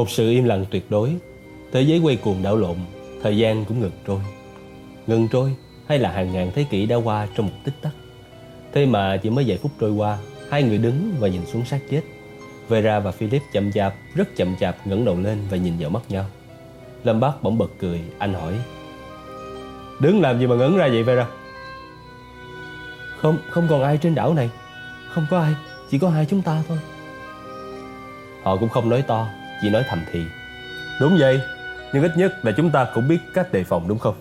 Một sự im lặng tuyệt đối. Thế giới quay cuồng đảo lộn Thời gian cũng ngừng trôi. Ngừng trôi hay là hàng ngàn thế kỷ đã qua trong một tích tắc. Thế mà chỉ mới vài phút trôi qua Hai người đứng và nhìn xuống xác chết. Vera và Philip chậm chạp, rất chậm chạp ngẩng đầu lên và nhìn vào mắt nhau. Lâm Bác bỗng bật cười, anh hỏi Đứng làm gì mà ngẩn ra vậy Vera? Không, không còn ai trên đảo này. Không có ai, chỉ có hai chúng ta thôi. Họ cũng không nói to, chỉ nói thầm thì. Đúng vậy, nhưng ít nhất là chúng ta cũng biết cách đề phòng đúng không?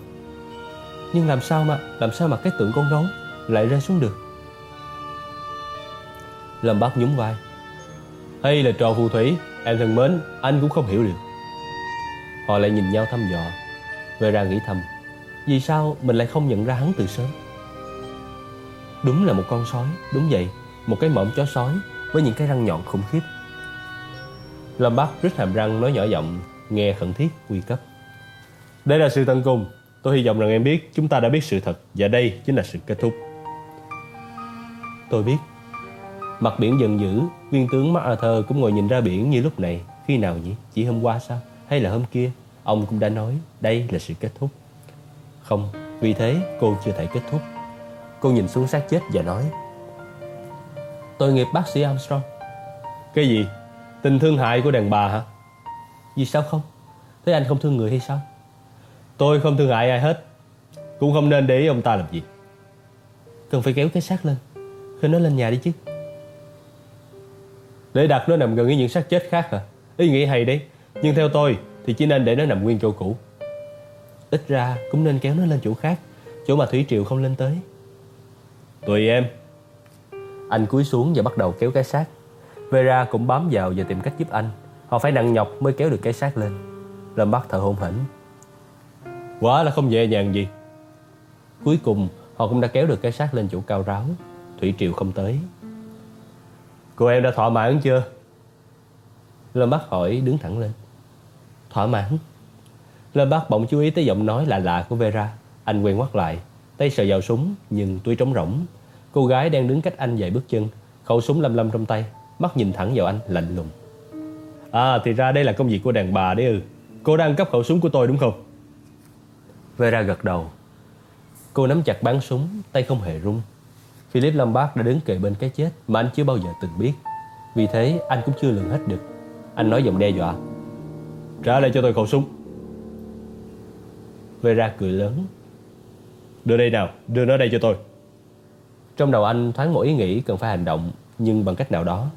Nhưng làm sao mà, làm sao mà cái tượng con gấu lại rơi xuống được? Lâm Bác nhún vai. Hay là trò phù thủy, em thân mến, anh cũng không hiểu được. Họ lại nhìn nhau thăm dò. Vera nghĩ thầm Vì sao mình lại không nhận ra hắn từ sớm? Đúng là một con sói Đúng vậy Một cái mõm chó sói Với những cái răng nhọn khủng khiếp Lâm Bắc rít hàm răng nói nhỏ giọng Nghe khẩn thiết nguy cấp. Đây là sự tận cùng. Tôi hy vọng rằng em biết Chúng ta đã biết sự thật Và đây chính là sự kết thúc. Tôi biết. Mặt biển dần dữ Viên tướng MacArthur cũng ngồi nhìn ra biển như lúc này. Khi nào nhỉ? Chỉ hôm qua sao? Hay là hôm kia? Ông cũng đã nói đây là sự kết thúc. Không, vì thế cô chưa thể kết thúc. Cô nhìn xuống xác chết và nói Tội nghiệp bác sĩ Armstrong. Cái gì? Tình thương hại của đàn bà hả? Vì sao không? Thế anh không thương người hay sao? Tôi không thương hại ai hết. Cũng không nên để ý ông ta làm gì. Cần phải kéo cái xác lên. Khơi nó lên nhà đi chứ. Để đặt nó nằm gần với những xác chết khác hả? Ý nghĩ hay đấy. Nhưng theo tôi thì chỉ nên để nó nằm nguyên chỗ cũ. Ít ra cũng nên kéo nó lên chỗ khác. Chỗ mà Thủy Triều không lên tới. Tùy em, Anh cúi xuống và bắt đầu kéo cái xác. Vera cũng bám vào và tìm cách giúp anh. Họ phải nặng nhọc mới kéo được cái xác lên. Lâm bắt thở hổn hển. Quá là không nhẹ nhàng gì. Cuối cùng họ cũng đã kéo được cái xác lên chỗ cao ráo. Thủy Triều không tới. Cô em đã thỏa mãn chưa? Lâm Bắc hỏi đứng thẳng lên. Thỏa mãn. Lâm Bác bỗng chú ý tới giọng nói lạ lạ của Vera. Anh quen ngoắt lại. Tay sờ vào súng nhưng túi trống rỗng. Cô gái đang đứng cách anh vài bước chân. Khẩu súng lâm lâm trong tay Mắt nhìn thẳng vào anh lạnh lùng. À thì ra đây là công việc của đàn bà đấy ư. Cô đang cấp khẩu súng của tôi đúng không? Vera gật đầu. Cô nắm chặt bán súng Tay không hề rung. Philip Lombard đã đứng kề bên cái chết Mà anh chưa bao giờ từng biết. Vì thế anh cũng chưa lường hết được. Anh nói giọng đe dọa. Trả lại cho tôi khẩu súng. Vera cười lớn. Đưa đây nào, đưa nó đây cho tôi. Trong đầu anh thoáng một ý nghĩ cần phải hành động Nhưng bằng cách nào đó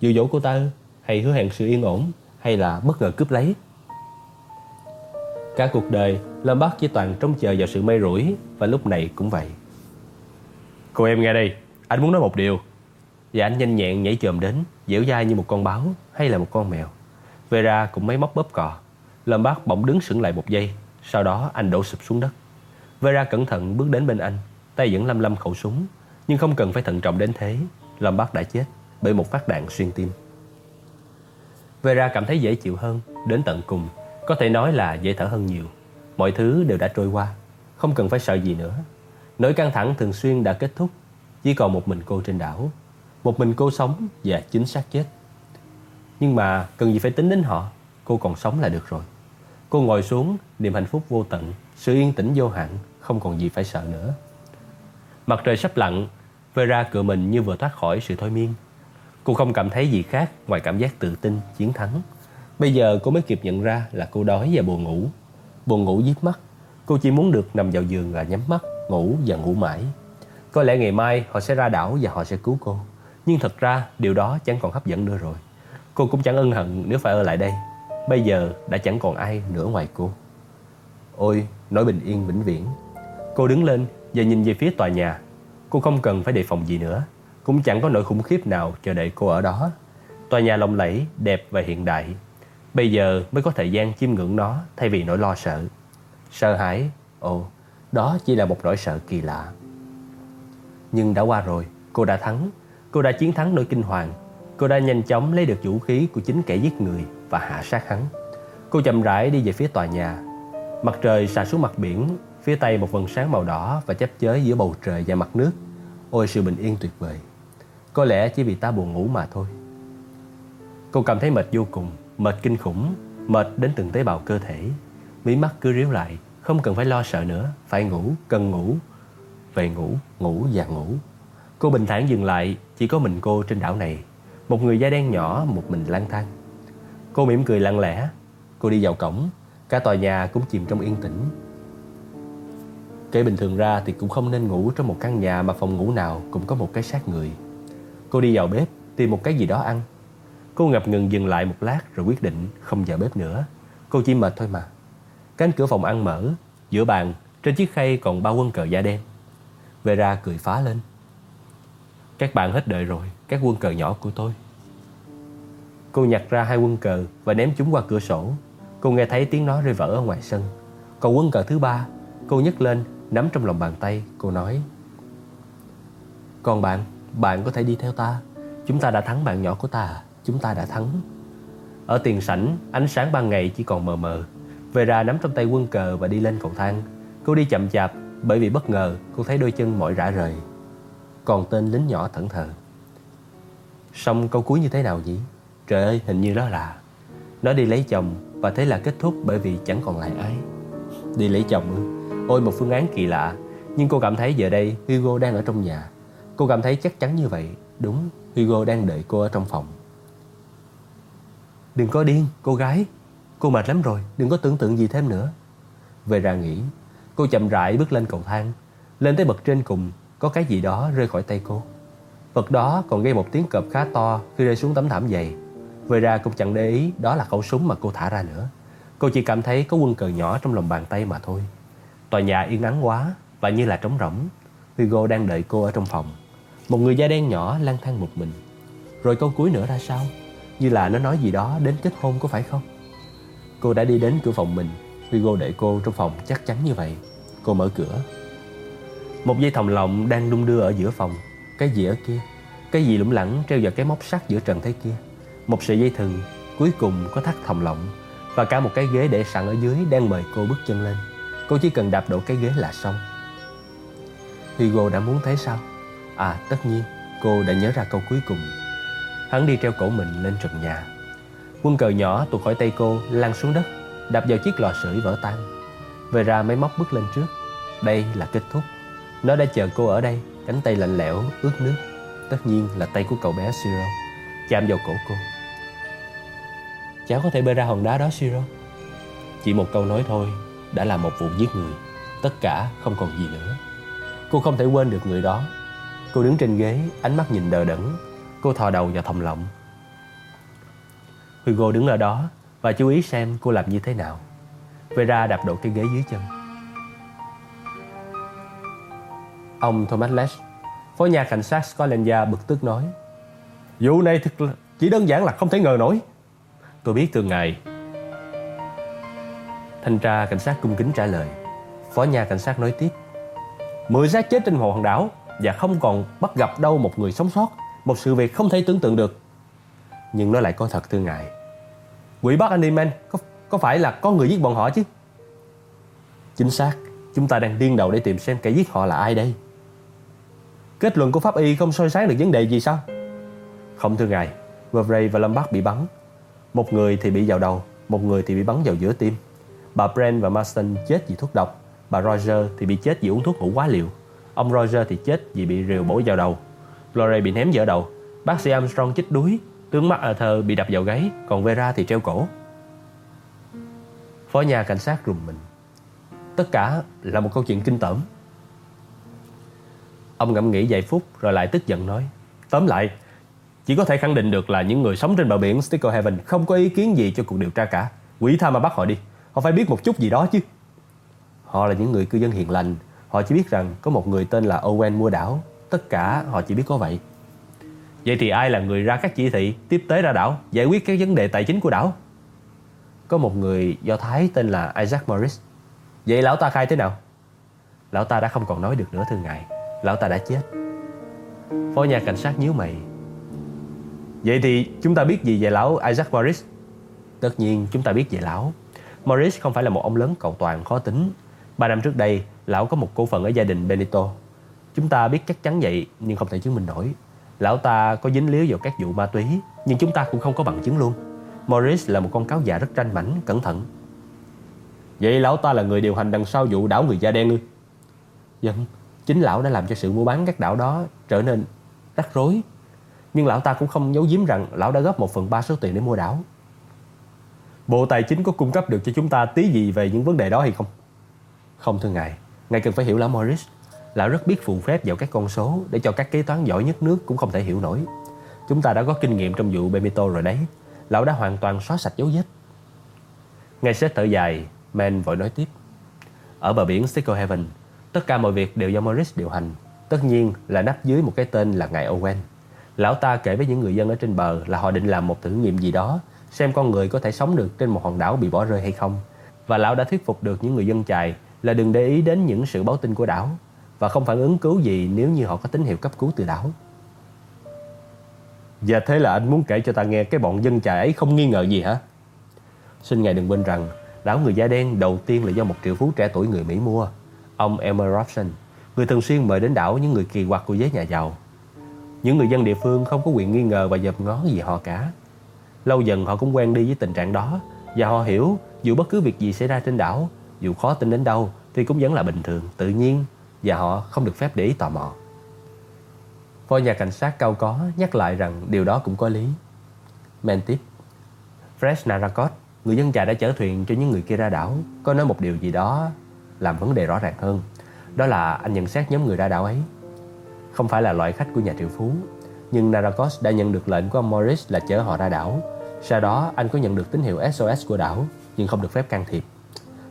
Dụ dỗ cô ta Hay hứa hẹn sự yên ổn Hay là bất ngờ cướp lấy. Cả cuộc đời Lâm Bắc chỉ toàn trông chờ vào sự may rủi Và lúc này cũng vậy. Cô em nghe đây Anh muốn nói một điều. Và anh nhanh nhẹn nhảy chồm đến Dẻo dai như một con báo Hay là một con mèo. Vera cũng máy móc bóp cò. Lâm Bác bỗng đứng sững lại một giây Sau đó anh đổ sụp xuống đất. Vera cẩn thận bước đến bên anh Tay vẫn lăm lăm khẩu súng Nhưng không cần phải thận trọng đến thế Lâm Bác đã chết bởi một phát đạn xuyên tim. Vera cảm thấy dễ chịu hơn, Đến tận cùng, Có thể nói là dễ thở hơn nhiều. Mọi thứ đều đã trôi qua, Không cần phải sợ gì nữa. Nỗi căng thẳng thường xuyên đã kết thúc, Chỉ còn một mình cô trên đảo, Một mình cô sống và chính xác chết. Nhưng mà cần gì phải tính đến họ, Cô còn sống là được rồi. Cô ngồi xuống, niềm hạnh phúc vô tận, Sự yên tĩnh vô hạn, Không còn gì phải sợ nữa. Mặt trời sắp lặn, Vera cựa mình như vừa thoát khỏi sự thôi miên. Cô không cảm thấy gì khác Ngoài cảm giác tự tin, chiến thắng. Bây giờ cô mới kịp nhận ra là cô đói và buồn ngủ. Buồn ngủ giết mắt. Cô chỉ muốn được nằm vào giường và nhắm mắt Ngủ và ngủ mãi. Có lẽ ngày mai họ sẽ ra đảo và họ sẽ cứu cô. Nhưng thật ra điều đó chẳng còn hấp dẫn nữa rồi. Cô cũng chẳng ân hận nếu phải ở lại đây. Bây giờ đã chẳng còn ai nữa ngoài cô. Ôi, nỗi bình yên vĩnh viễn. Cô đứng lên và nhìn về phía tòa nhà. Cô không cần phải đề phòng gì nữa. Cũng chẳng có nỗi khủng khiếp nào chờ đợi cô ở đó Tòa nhà lộng lẫy, đẹp và hiện đại Bây giờ mới có thời gian chiêm ngưỡng nó Thay vì nỗi lo sợ Sợ hãi, ồ, đó chỉ là một nỗi sợ kỳ lạ Nhưng đã qua rồi, cô đã thắng Cô đã chiến thắng nỗi kinh hoàng Cô đã nhanh chóng lấy được vũ khí của chính kẻ giết người và hạ sát hắn. Cô chậm rãi đi về phía tòa nhà. Mặt trời xa xuống mặt biển, phía tây một vầng sáng màu đỏ và chấp chới giữa bầu trời và mặt nước. Ôi sự bình yên tuyệt vời. Có lẽ chỉ vì ta buồn ngủ mà thôi. Cô cảm thấy mệt vô cùng Mệt kinh khủng Mệt đến từng tế bào cơ thể. Mí mắt cứ ríu lại Không cần phải lo sợ nữa. Phải ngủ, cần ngủ. Về ngủ, ngủ và ngủ. Cô bình thản dừng lại Chỉ có mình cô trên đảo này. Một người da đen nhỏ một mình lang thang. Cô mỉm cười lặng lẽ. Cô đi vào cổng Cả tòa nhà cũng chìm trong yên tĩnh. Kể bình thường ra thì cũng không nên ngủ trong một căn nhà mà phòng ngủ nào cũng có một cái xác người. Cô đi vào bếp tìm một cái gì đó ăn. Cô ngập ngừng dừng lại một lát rồi quyết định không vào bếp nữa. Cô chỉ mệt thôi mà. Cánh cửa phòng ăn mở, giữa bàn, trên chiếc khay còn ba quân cờ da đen. Vera cười phá lên. Các bạn hết đợi rồi, các quân cờ nhỏ của tôi. Cô nhặt ra hai quân cờ và ném chúng qua cửa sổ. Cô nghe thấy tiếng nó rơi vỡ ở ngoài sân. Còn quân cờ thứ ba, cô nhấc lên nắm trong lòng bàn tay, cô nói Còn bạn, bạn có thể đi theo ta. Chúng ta đã thắng bạn nhỏ của ta Chúng ta đã thắng. Ở tiền sảnh, ánh sáng ban ngày chỉ còn mờ mờ. Vera nắm trong tay quân cờ và đi lên cầu thang. Cô đi chậm chạp bởi vì bất ngờ cô thấy đôi chân mỏi rã rời. Còn tên lính nhỏ thẫn thờ. Xong câu cuối như thế nào nhỉ? Trời ơi, hình như đó là Nó đi lấy chồng và thế là kết thúc bởi vì chẳng còn lại ai. Đi lấy chồng ư? Ôi một phương án kỳ lạ. Nhưng cô cảm thấy giờ đây Hugo đang ở trong nhà. Cô cảm thấy chắc chắn như vậy. Đúng, Hugo đang đợi cô ở trong phòng. Đừng có điên, cô gái. Cô mệt lắm rồi, đừng có tưởng tượng gì thêm nữa. Về ra nghĩ Cô chậm rãi bước lên cầu thang. Lên tới bậc trên cùng Có cái gì đó rơi khỏi tay cô. Vật đó còn gây một tiếng cọp khá to Khi rơi xuống tấm thảm dày. Về ra cũng chẳng để ý Đó là khẩu súng mà cô thả ra nữa. Cô chỉ cảm thấy có quân cờ nhỏ trong lòng bàn tay mà thôi. Tòa nhà yên ắng quá và như là trống rỗng. Hugo đang đợi cô ở trong phòng. Một người da đen nhỏ lang thang một mình. Rồi câu cuối nữa ra sao? Như là nó nói gì đó đến kết hôn có phải không? Cô đã đi đến cửa phòng mình. Hugo để cô trong phòng chắc chắn như vậy. Cô mở cửa. Một dây thòng lọng đang đung đưa ở giữa phòng. Cái gì ở kia? Cái gì lủng lẳng treo vào cái móc sắt giữa trần thế kia? Một sợi dây thừng cuối cùng có thắt thòng lọng và cả một cái ghế để sẵn ở dưới đang mời cô bước chân lên. Cô chỉ cần đạp đổ cái ghế là xong Hugo đã muốn thấy sao À tất nhiên Cô đã nhớ ra câu cuối cùng. Hắn đi treo cổ mình lên trần nhà. Quân cờ nhỏ tuột khỏi tay cô Lăn xuống đất Đạp vào chiếc lò sưởi vỡ tan. Về ra máy móc bước lên trước. Đây là kết thúc. Nó đã chờ cô ở đây Cánh tay lạnh lẽo, ướt nước. Tất nhiên là tay của cậu bé Siro Chạm vào cổ cô. Cháu có thể bơi ra hòn đá đó Siro Chỉ một câu nói thôi đã là một vụ giết người. Tất cả không còn gì nữa. Cô không thể quên được người đó cô đứng trên ghế, ánh mắt nhìn đờ đẫn. Cô thò đầu vào thòng lọng. Hugo đứng ở đó và chú ý xem cô làm như thế nào. Vera đạp đổ cái ghế dưới chân. Ông Thomas Lesh Phó nhà cảnh sát Scotland Yard bực tức nói, Vụ này thật là, chỉ đơn giản là không thể ngờ nổi. Tôi biết từ ngày Thanh tra cảnh sát cung kính trả lời, Phó nhà cảnh sát nói tiếp, Mười xác chết trên hồ hòn đảo. Và không còn bắt gặp đâu một người sống sót Một sự việc không thể tưởng tượng được. Nhưng nó lại có thật thưa ngài. Quỷ bắt Animan có, có phải là có người giết bọn họ chứ? Chính xác Chúng ta đang điên đầu để tìm xem kẻ giết họ là ai đây. Kết luận của pháp y không soi sáng được vấn đề gì sao? Không thưa ngài. Vervray và Lombard bị bắn. Một người thì bị vào đầu Một người thì bị bắn vào giữa tim. Bà Brent và Marston chết vì thuốc độc. Bà Roger thì bị chết vì uống thuốc ngủ quá liều. Ông Roger thì chết vì bị rìu bổ vào đầu. Glory bị ném dở đầu. Bác sĩ Armstrong chích đuối, Tướng mắt Arthur bị đập vào gáy, Còn Vera thì treo cổ. Phó nhà cảnh sát rùng mình. Tất cả là một câu chuyện kinh tởm. Ông ngẫm nghĩ vài phút rồi lại tức giận nói, Tóm lại, Chỉ có thể khẳng định được là những người sống trên bờ biển Sticker Heaven Không có ý kiến gì cho cuộc điều tra cả. Quỷ tha mà bắt họ đi, Họ phải biết một chút gì đó chứ. Họ là những người cư dân hiền lành Họ chỉ biết rằng có một người tên là Owen mua đảo. Tất cả họ chỉ biết có vậy. Vậy thì ai là người ra các chỉ thị, Tiếp tế ra đảo, Giải quyết các vấn đề tài chính của đảo? Có một người do Thái tên là Isaac Morris. Vậy lão ta khai thế nào? Lão ta đã không còn nói được nữa, thưa ngài. Lão ta đã chết. Phó nhà cảnh sát nhíu mày. Vậy thì chúng ta biết gì về lão Isaac Morris? Tất nhiên chúng ta biết về lão. Morris không phải là một ông lớn cầu toàn, khó tính. Ba năm trước đây, lão có một cổ phần ở gia đình Benito. Chúng ta biết chắc chắn vậy nhưng không thể chứng minh nổi. Lão ta có dính líu vào các vụ ma túy nhưng chúng ta cũng không có bằng chứng luôn. Morris là một con cáo già rất tranh mảnh, cẩn thận. Vậy lão ta là người điều hành đằng sau vụ đảo người da đen ư? Dân, vâng, chính lão đã làm cho sự mua bán các đảo đó trở nên rắc rối. Nhưng lão ta cũng không giấu giếm rằng lão đã góp một phần ba số tiền để mua đảo. Bộ Tài chính có cung cấp được cho chúng ta tí gì về những vấn đề đó hay không? Không thưa ngài, ngài cần phải hiểu lão Morris. Lão rất biết phù phép vào các con số để cho các kế toán giỏi nhất nước cũng không thể hiểu nổi. Chúng ta đã có kinh nghiệm trong vụ Bemito rồi đấy. Lão đã hoàn toàn xóa sạch dấu vết. ngài sẽ thở dài, Man vội nói tiếp. Ở bờ biển Stickle Heaven, tất cả mọi việc đều do Morris điều hành. Tất nhiên là nắp dưới một cái tên là ngài Owen. Lão ta kể với những người dân ở trên bờ là họ định làm một thử nghiệm gì đó, xem con người có thể sống được trên một hòn đảo bị bỏ rơi hay không. Và lão đã thuyết phục được những người dân chài là đừng để ý đến những sự báo tin của đảo và không phản ứng cứu gì nếu như họ có tín hiệu cấp cứu từ đảo. Và thế là anh muốn kể cho ta nghe cái bọn dân chài ấy không nghi ngờ gì hả? Xin ngài đừng quên rằng đảo người da đen đầu tiên là do một triệu phú trẻ tuổi người Mỹ mua, ông Elmer Robson, người thường xuyên mời đến đảo những người kỳ quặc của giới nhà giàu. Những người dân địa phương không có quyền nghi ngờ và dập ngó gì họ cả. Lâu dần họ cũng quen đi với tình trạng đó và họ hiểu dù bất cứ việc gì xảy ra trên đảo, dù khó tin đến đâu thì cũng vẫn là bình thường, tự nhiên và họ không được phép để ý tò mò. Phó nhà cảnh sát cao có nhắc lại rằng điều đó cũng có lý. Men tiếp. Fresh Narakot, người dân trại đã chở thuyền cho những người kia ra đảo, có nói một điều gì đó làm vấn đề rõ ràng hơn. Đó là anh nhận xét nhóm người ra đảo ấy. Không phải là loại khách của nhà triệu phú, nhưng Narakot đã nhận được lệnh của ông Morris là chở họ ra đảo. Sau đó anh có nhận được tín hiệu SOS của đảo, nhưng không được phép can thiệp.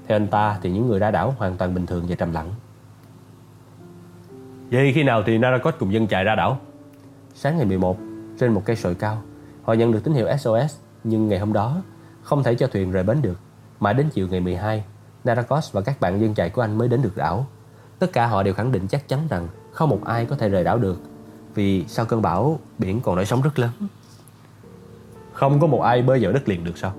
Theo anh ta thì những người ra đảo hoàn toàn bình thường và trầm lặng. Vậy khi nào thì Narakot cùng dân chạy ra đảo? Sáng ngày 11, trên một cây sồi cao, họ nhận được tín hiệu SOS, nhưng ngày hôm đó không thể cho thuyền rời bến được. Mà đến chiều ngày 12, Narakos và các bạn dân chạy của anh mới đến được đảo. Tất cả họ đều khẳng định chắc chắn rằng không một ai có thể rời đảo được vì sau cơn bão biển còn nổi sóng rất lớn. Không có một ai bơi vào đất liền được sao?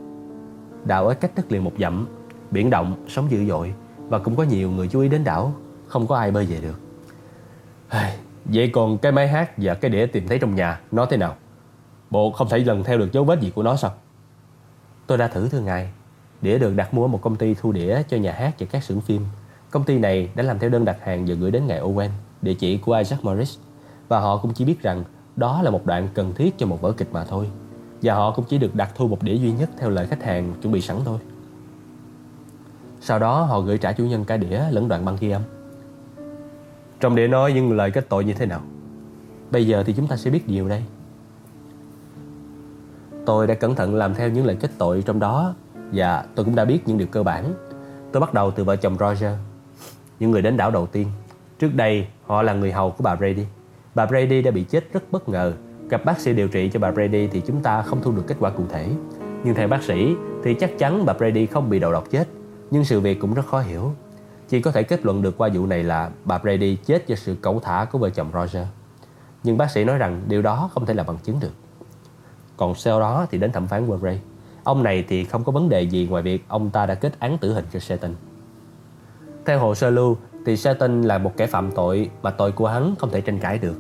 Đảo ở cách đất liền một dặm, biển động, sóng dữ dội và cũng có nhiều người chú ý đến đảo, không có ai bơi về được. Vậy còn cái máy hát và cái đĩa tìm thấy trong nhà Nó thế nào? Bộ không thể lần theo được dấu vết gì của nó sao? Tôi đã thử thưa ngài. Đĩa được đặt mua ở một công ty thu đĩa cho nhà hát và các xưởng phim. Công ty này đã làm theo đơn đặt hàng và gửi đến ngài Owen Địa chỉ của Isaac Morris. Và họ cũng chỉ biết rằng Đó là một đoạn cần thiết cho một vở kịch mà thôi. Và họ cũng chỉ được đặt thu một đĩa duy nhất Theo lời khách hàng chuẩn bị sẵn thôi. Sau đó họ gửi trả chủ nhân cả đĩa lẫn đoạn băng ghi âm. Trong đĩa nói những lời kết tội như thế nào? Bây giờ thì chúng ta sẽ biết nhiều đây. Tôi đã cẩn thận làm theo những lời kết tội trong đó Và tôi cũng đã biết những điều cơ bản. Tôi bắt đầu từ vợ chồng Roger, Những người đến đảo đầu tiên. Trước đây, họ là người hầu của bà Brady. Bà Brady đã bị chết rất bất ngờ. Gặp bác sĩ điều trị cho bà Brady thì chúng ta không thu được kết quả cụ thể. Nhưng theo bác sĩ thì chắc chắn bà Brady không bị đầu độc chết. Nhưng sự việc cũng rất khó hiểu chỉ có thể kết luận được qua vụ này là bà Brady chết do sự cẩu thả của vợ chồng Roger. Nhưng bác sĩ nói rằng điều đó không thể là bằng chứng được. Còn sau đó thì đến thẩm phán Murray. Ông này thì không có vấn đề gì ngoài việc ông ta đã kết án tử hình cho Satan. Theo hồ sơ lưu, thì Satan là một kẻ phạm tội mà tội của hắn không thể tranh cãi được.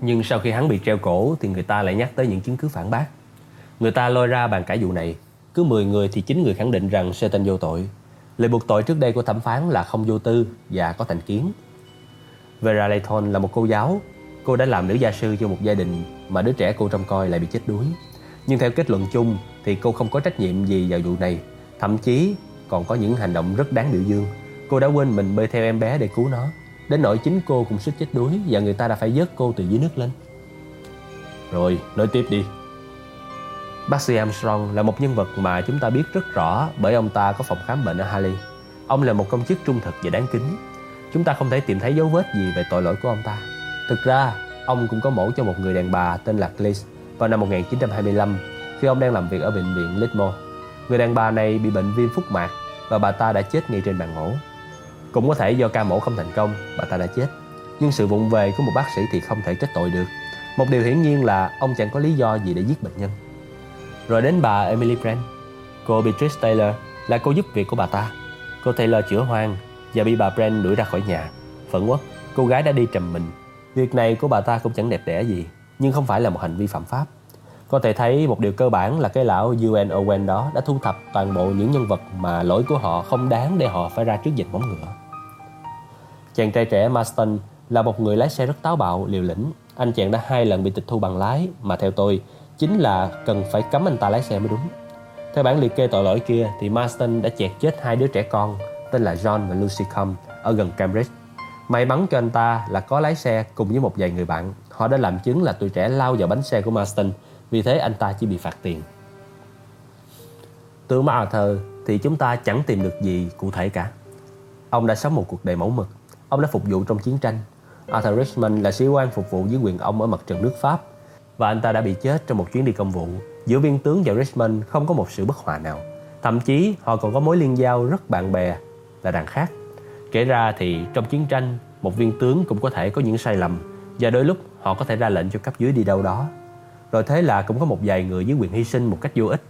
Nhưng sau khi hắn bị treo cổ thì người ta lại nhắc tới những chứng cứ phản bác. Người ta lôi ra bàn cãi vụ này. Cứ 10 người thì 9 người khẳng định rằng Satan vô tội Lời buộc tội trước đây của thẩm phán là không vô tư và có thành kiến. Vera Layton là một cô giáo. Cô đã làm nữ gia sư cho một gia đình mà đứa trẻ cô trông coi lại bị chết đuối. Nhưng theo kết luận chung thì cô không có trách nhiệm gì vào vụ này. Thậm chí còn có những hành động rất đáng biểu dương. Cô đã quên mình bơi theo em bé để cứu nó. Đến nỗi chính cô cũng suýt chết đuối và người ta đã phải vớt cô từ dưới nước lên. Rồi, nói tiếp đi. Bác sĩ Armstrong là một nhân vật mà chúng ta biết rất rõ bởi ông ta có phòng khám bệnh ở Harley. Ông là một công chức trung thực và đáng kính. Chúng ta không thể tìm thấy dấu vết gì về tội lỗi của ông ta. Thực ra, ông cũng có mổ cho một người đàn bà tên là Cleese vào năm 1925 khi ông đang làm việc ở bệnh viện Litmore. Người đàn bà này bị bệnh viêm phúc mạc và bà ta đã chết ngay trên bàn mổ. Cũng có thể do ca mổ không thành công, bà ta đã chết. Nhưng sự vụng về của một bác sĩ thì không thể trách tội được. Một điều hiển nhiên là ông chẳng có lý do gì để giết bệnh nhân. Rồi đến bà Emily Brand. Cô Beatrice Taylor là cô giúp việc của bà ta. Cô Taylor chữa hoang và bị bà Brand đuổi ra khỏi nhà. Phẫn uất, cô gái đã đi trầm mình. Việc này của bà ta cũng chẳng đẹp đẽ gì Nhưng không phải là một hành vi phạm pháp. Có thể thấy một điều cơ bản là cái lão UN Owen đó đã thu thập toàn bộ những nhân vật mà lỗi của họ không đáng để họ phải ra trước dịch bóng ngựa. Chàng trai trẻ Marston là một người lái xe rất táo bạo, liều lĩnh. Anh chàng đã hai lần bị tịch thu bằng lái mà theo tôi chính là cần phải cấm anh ta lái xe mới đúng. Theo bản liệt kê tội lỗi kia thì Marston đã chẹt chết hai đứa trẻ con tên là John và Lucy Combe ở gần Cambridge. May mắn cho anh ta là có lái xe cùng với một vài người bạn. Họ đã làm chứng là tuổi trẻ lao vào bánh xe của Marston, vì thế anh ta chỉ bị phạt tiền. Từ Arthur thì chúng ta chẳng tìm được gì cụ thể cả. Ông đã sống một cuộc đời mẫu mực. Ông đã phục vụ trong chiến tranh. Arthur Richmond là sĩ quan phục vụ dưới quyền ông ở mặt trận nước Pháp và anh ta đã bị chết trong một chuyến đi công vụ. Giữa viên tướng và Richmond không có một sự bất hòa nào. Thậm chí họ còn có mối liên giao rất bạn bè là đàn khác. Kể ra thì trong chiến tranh, một viên tướng cũng có thể có những sai lầm và đôi lúc họ có thể ra lệnh cho cấp dưới đi đâu đó. Rồi thế là cũng có một vài người dưới quyền hy sinh một cách vô ích.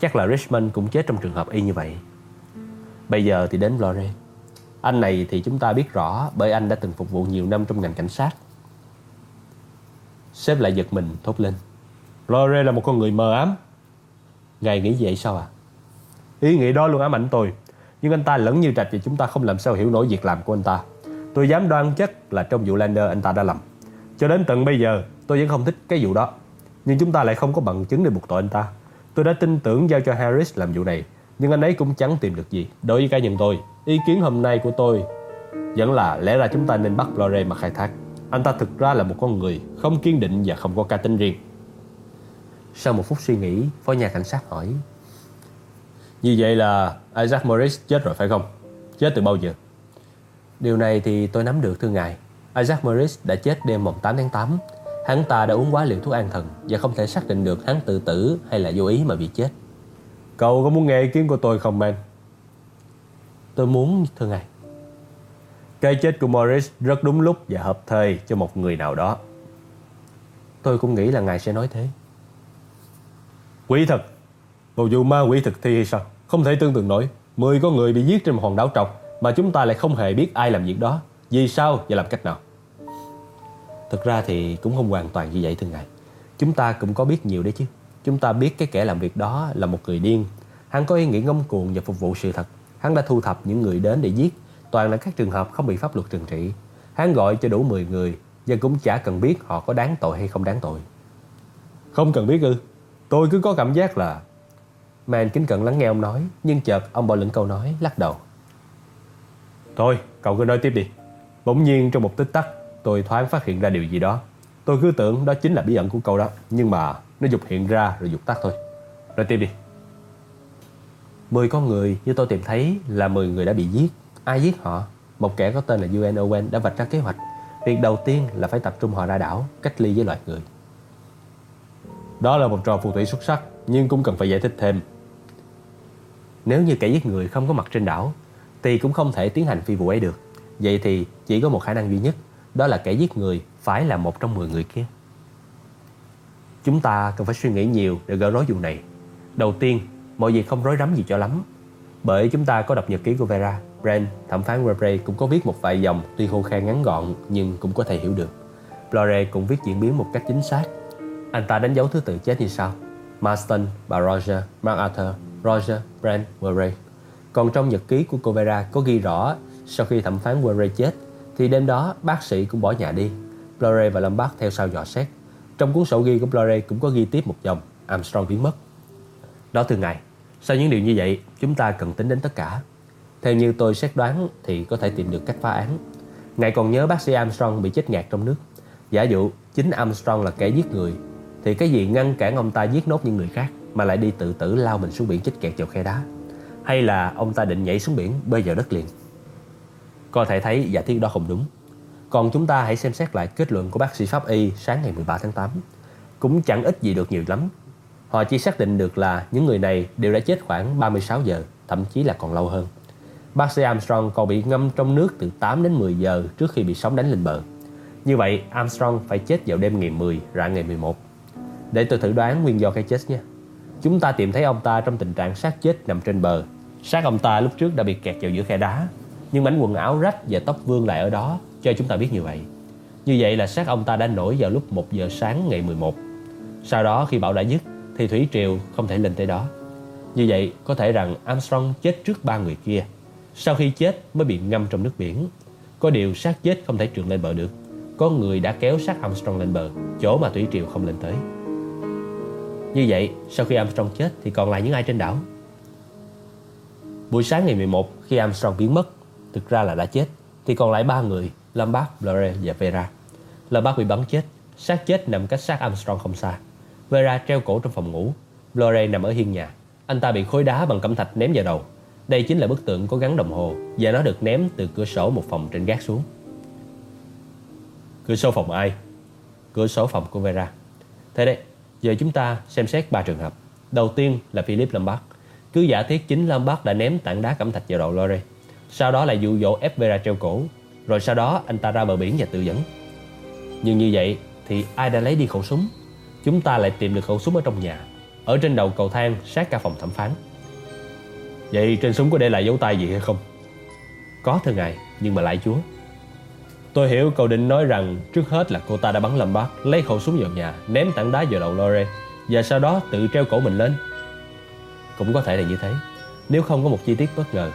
Chắc là Richmond cũng chết trong trường hợp y như vậy. Bây giờ thì đến Blore. Anh này thì chúng ta biết rõ bởi anh đã từng phục vụ nhiều năm trong ngành cảnh sát. Sếp lại giật mình thốt lên. Lore là một con người mờ ám. Ngài nghĩ vậy sao à? Ý nghĩ đó luôn ám ảnh tôi nhưng anh ta lẫn như trạch thì chúng ta không làm sao hiểu nổi việc làm của anh ta. Tôi dám đoan chắc là trong vụ Lander anh ta đã lầm. Cho đến tận bây giờ tôi vẫn không thích cái vụ đó. Nhưng chúng ta lại không có bằng chứng để buộc tội anh ta. Tôi đã tin tưởng giao cho Harris làm vụ này, nhưng anh ấy cũng chẳng tìm được gì. Đối với cá nhân tôi, ý kiến hôm nay của tôi vẫn là lẽ ra chúng ta nên bắt Lore mà khai thác. Anh ta thực ra là một con người không kiên định và không có cá tính riêng. Sau một phút suy nghĩ, phó nhà cảnh sát hỏi như vậy là Isaac Morris chết rồi phải không? Chết từ bao giờ? Điều này thì tôi nắm được thưa ngài. Isaac Morris đã chết đêm mùng 8 tháng 8. Hắn ta đã uống quá liều thuốc an thần và không thể xác định được hắn tự tử hay là vô ý mà bị chết. Cậu có muốn nghe ý kiến của tôi không, Man? Tôi muốn, thưa ngài. Cái chết của Morris rất đúng lúc và hợp thời cho một người nào đó. Tôi cũng nghĩ là ngài sẽ nói thế. Quỷ thật, một vụ ma quỷ thực thi hay sao? Không thể tương tự nổi. Mười con người bị giết trên một hòn đảo trọc mà chúng ta lại không hề biết ai làm việc đó. Vì sao và làm cách nào? Thực ra thì cũng không hoàn toàn như vậy thưa ngài. Chúng ta cũng có biết nhiều đấy chứ. Chúng ta biết cái kẻ làm việc đó là một người điên. Hắn có ý nghĩ ngông cuồng và phục vụ sự thật. Hắn đã thu thập những người đến để giết. Toàn là các trường hợp không bị pháp luật trừng trị. Hắn gọi cho đủ 10 người và cũng chả cần biết họ có đáng tội hay không đáng tội. Không cần biết ư. Tôi cứ có cảm giác là Man kính cận lắng nghe ông nói Nhưng chợt ông bỏ lửng câu nói lắc đầu Thôi cậu cứ nói tiếp đi Bỗng nhiên trong một tích tắc Tôi thoáng phát hiện ra điều gì đó Tôi cứ tưởng đó chính là bí ẩn của cậu đó Nhưng mà nó dục hiện ra rồi dục tắt thôi Nói tiếp đi Mười con người như tôi tìm thấy là 10 người đã bị giết Ai giết họ? Một kẻ có tên là UN Owen đã vạch ra kế hoạch Việc đầu tiên là phải tập trung họ ra đảo Cách ly với loài người Đó là một trò phù thủy xuất sắc Nhưng cũng cần phải giải thích thêm nếu như kẻ giết người không có mặt trên đảo thì cũng không thể tiến hành phi vụ ấy được. Vậy thì chỉ có một khả năng duy nhất, đó là kẻ giết người phải là một trong 10 người kia. Chúng ta cần phải suy nghĩ nhiều để gỡ rối vụ này. Đầu tiên, mọi việc không rối rắm gì cho lắm. Bởi chúng ta có đọc nhật ký của Vera, Brand, thẩm phán Rebray cũng có viết một vài dòng tuy khô khan ngắn gọn nhưng cũng có thể hiểu được. Blore cũng viết diễn biến một cách chính xác. Anh ta đánh dấu thứ tự chết như sau. Marston, bà Roger, Mark Arthur, Roger, Brand, Murray. Còn trong nhật ký của cô Vera có ghi rõ sau khi thẩm phán Murray chết thì đêm đó bác sĩ cũng bỏ nhà đi. Blore và Lombard theo sau dò xét. Trong cuốn sổ ghi của Blore cũng có ghi tiếp một dòng Armstrong biến mất. Đó thường ngày. sau những điều như vậy chúng ta cần tính đến tất cả. Theo như tôi xét đoán thì có thể tìm được cách phá án. Ngài còn nhớ bác sĩ Armstrong bị chết ngạt trong nước. Giả dụ, chính Armstrong là kẻ giết người, thì cái gì ngăn cản ông ta giết nốt những người khác mà lại đi tự tử lao mình xuống biển chết kẹt vào khe đá? Hay là ông ta định nhảy xuống biển, bơi vào đất liền? Có thể thấy giả thiết đó không đúng. Còn chúng ta hãy xem xét lại kết luận của bác sĩ pháp y sáng ngày 13 tháng 8 cũng chẳng ít gì được nhiều lắm. Họ chỉ xác định được là những người này đều đã chết khoảng 36 giờ, thậm chí là còn lâu hơn bác sĩ Armstrong còn bị ngâm trong nước từ 8 đến 10 giờ trước khi bị sóng đánh lên bờ như vậy Armstrong phải chết vào đêm ngày 10 rạng ngày 11 để tôi thử đoán nguyên do cái chết nhé Chúng ta tìm thấy ông ta trong tình trạng xác chết nằm trên bờ. Xác ông ta lúc trước đã bị kẹt vào giữa khe đá, nhưng mảnh quần áo rách và tóc vương lại ở đó cho chúng ta biết như vậy. Như vậy là xác ông ta đã nổi vào lúc 1 giờ sáng ngày 11. Sau đó khi bão đã dứt thì thủy triều không thể lên tới đó. Như vậy có thể rằng Armstrong chết trước ba người kia. Sau khi chết mới bị ngâm trong nước biển. Có điều xác chết không thể trượt lên bờ được. Có người đã kéo xác Armstrong lên bờ, chỗ mà thủy triều không lên tới. Như vậy, sau khi Armstrong chết thì còn lại những ai trên đảo? Buổi sáng ngày 11 khi Armstrong biến mất, thực ra là đã chết, thì còn lại ba người, Lombard, Blore và Vera. Lombard bị bắn chết, xác chết nằm cách xác Armstrong không xa. Vera treo cổ trong phòng ngủ, Blore nằm ở hiên nhà. Anh ta bị khối đá bằng cẩm thạch ném vào đầu. Đây chính là bức tượng có gắn đồng hồ và nó được ném từ cửa sổ một phòng trên gác xuống. Cửa sổ phòng ai? Cửa sổ phòng của Vera. Thế đấy, giờ chúng ta xem xét ba trường hợp. Đầu tiên là Philip Lombard. Cứ giả thiết chính Lombard đã ném tảng đá cẩm thạch vào đầu Lore. Sau đó lại dụ dỗ ép Vera treo cổ. Rồi sau đó anh ta ra bờ biển và tự dẫn. Nhưng như vậy thì ai đã lấy đi khẩu súng? Chúng ta lại tìm được khẩu súng ở trong nhà. Ở trên đầu cầu thang sát cả phòng thẩm phán. Vậy trên súng có để lại dấu tay gì hay không? Có thưa ngài, nhưng mà lại chúa. Tôi hiểu cậu định nói rằng trước hết là cô ta đã bắn lầm bát, lấy khẩu súng vào nhà, ném tảng đá vào đầu Lore và sau đó tự treo cổ mình lên. Cũng có thể là như thế, nếu không có một chi tiết bất ngờ.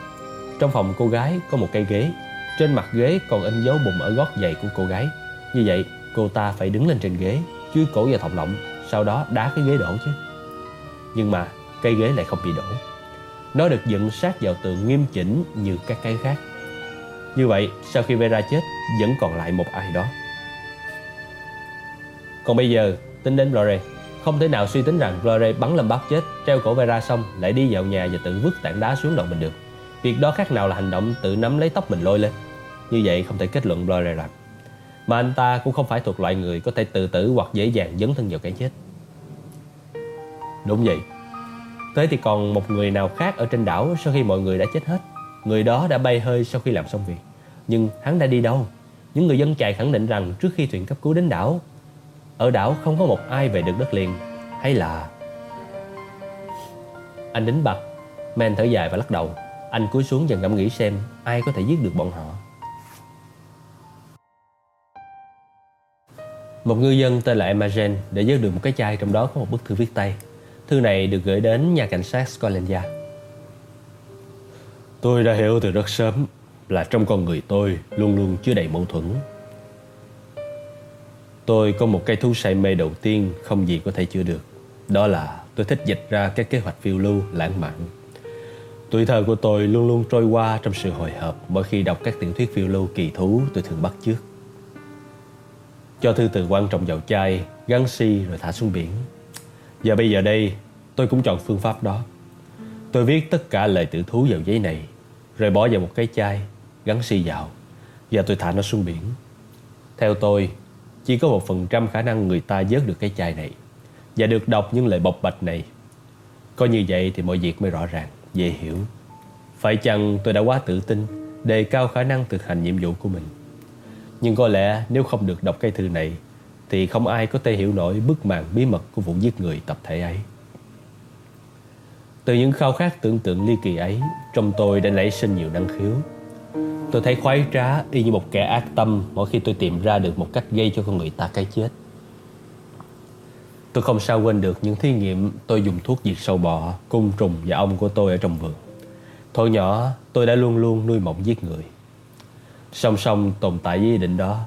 Trong phòng cô gái có một cây ghế, trên mặt ghế còn in dấu bụng ở gót giày của cô gái. Như vậy, cô ta phải đứng lên trên ghế, chui cổ vào thòng lọng, sau đó đá cái ghế đổ chứ. Nhưng mà cây ghế lại không bị đổ. Nó được dựng sát vào tường nghiêm chỉnh như các cái khác. Như vậy, sau khi Vera chết, vẫn còn lại một ai đó. Còn bây giờ, tính đến Blore, không thể nào suy tính rằng Blore bắn lâm bát chết, treo cổ Vera xong lại đi vào nhà và tự vứt tảng đá xuống đầu mình được. Việc đó khác nào là hành động tự nắm lấy tóc mình lôi lên. Như vậy không thể kết luận Blore làm. Mà anh ta cũng không phải thuộc loại người có thể tự tử hoặc dễ dàng dấn thân vào cái chết. Đúng vậy. Thế thì còn một người nào khác ở trên đảo sau khi mọi người đã chết hết. Người đó đã bay hơi sau khi làm xong việc. Nhưng hắn đã đi đâu? Những người dân chài khẳng định rằng trước khi thuyền cấp cứu đến đảo, ở đảo không có một ai về được đất liền. Hay là... Anh đính bật men thở dài và lắc đầu. Anh cúi xuống và ngẫm nghĩ xem ai có thể giết được bọn họ. Một ngư dân tên là Emma Jane đã giữ được một cái chai trong đó có một bức thư viết tay. Thư này được gửi đến nhà cảnh sát Scotland Yard. Tôi đã hiểu từ rất sớm là trong con người tôi luôn luôn chứa đầy mâu thuẫn. Tôi có một cái thú say mê đầu tiên không gì có thể chữa được. Đó là tôi thích dịch ra các kế hoạch phiêu lưu lãng mạn. Tuổi thơ của tôi luôn luôn trôi qua trong sự hồi hộp mỗi khi đọc các tiểu thuyết phiêu lưu kỳ thú tôi thường bắt trước. Cho thư từ quan trọng vào chai, gắn si rồi thả xuống biển. Và bây giờ đây, tôi cũng chọn phương pháp đó. Tôi viết tất cả lời tự thú vào giấy này, rồi bỏ vào một cái chai, gắn si vào, và tôi thả nó xuống biển. Theo tôi, chỉ có một phần trăm khả năng người ta vớt được cái chai này và được đọc những lời bộc bạch này. Có như vậy thì mọi việc mới rõ ràng, dễ hiểu. Phải chăng tôi đã quá tự tin, đề cao khả năng thực hành nhiệm vụ của mình. Nhưng có lẽ nếu không được đọc cái thư này thì không ai có thể hiểu nổi bức màn bí mật của vụ giết người tập thể ấy. Từ những khao khát tưởng tượng ly kỳ ấy, trong tôi đã nảy sinh nhiều năng khiếu. Tôi thấy khoái trá y như một kẻ ác tâm mỗi khi tôi tìm ra được một cách gây cho con người ta cái chết. Tôi không sao quên được những thí nghiệm tôi dùng thuốc diệt sâu bọ, côn trùng và ong của tôi ở trong vườn. Thôi nhỏ, tôi đã luôn luôn nuôi mộng giết người. Song song tồn tại với ý định đó,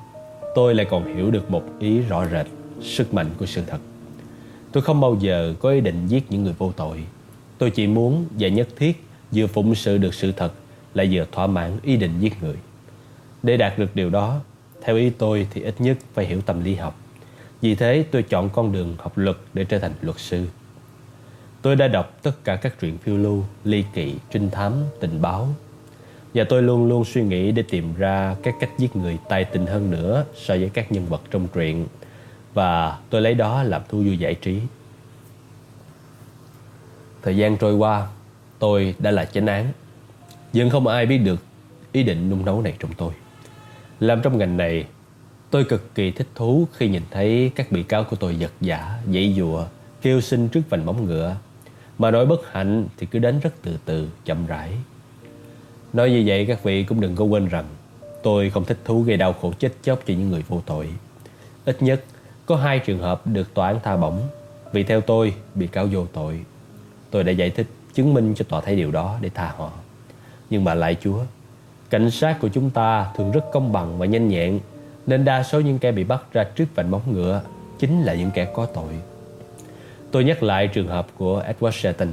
tôi lại còn hiểu được một ý rõ rệt, sức mạnh của sự thật. Tôi không bao giờ có ý định giết những người vô tội. Tôi chỉ muốn và nhất thiết vừa phụng sự được sự thật lại vừa thỏa mãn ý định giết người. Để đạt được điều đó, theo ý tôi thì ít nhất phải hiểu tâm lý học. Vì thế tôi chọn con đường học luật để trở thành luật sư. Tôi đã đọc tất cả các truyện phiêu lưu, ly kỳ, trinh thám, tình báo. Và tôi luôn luôn suy nghĩ để tìm ra các cách giết người tài tình hơn nữa so với các nhân vật trong truyện. Và tôi lấy đó làm thú vui giải trí. Thời gian trôi qua, tôi đã là chánh án. Nhưng không ai biết được ý định nung nấu này trong tôi. Làm trong ngành này, tôi cực kỳ thích thú khi nhìn thấy các bị cáo của tôi giật giả, dãy dùa, kêu xin trước vành móng ngựa. Mà nói bất hạnh thì cứ đến rất từ từ, chậm rãi. Nói như vậy các vị cũng đừng có quên rằng tôi không thích thú gây đau khổ chết chóc cho những người vô tội. Ít nhất có hai trường hợp được tòa án tha bổng Vì theo tôi, bị cáo vô tội. Tôi đã giải thích, chứng minh cho tòa thấy điều đó để tha họ. Nhưng mà lại Chúa, cảnh sát của chúng ta thường rất công bằng và nhanh nhẹn, nên đa số những kẻ bị bắt ra trước vành móng ngựa chính là những kẻ có tội. Tôi nhắc lại trường hợp của Edward Shelton.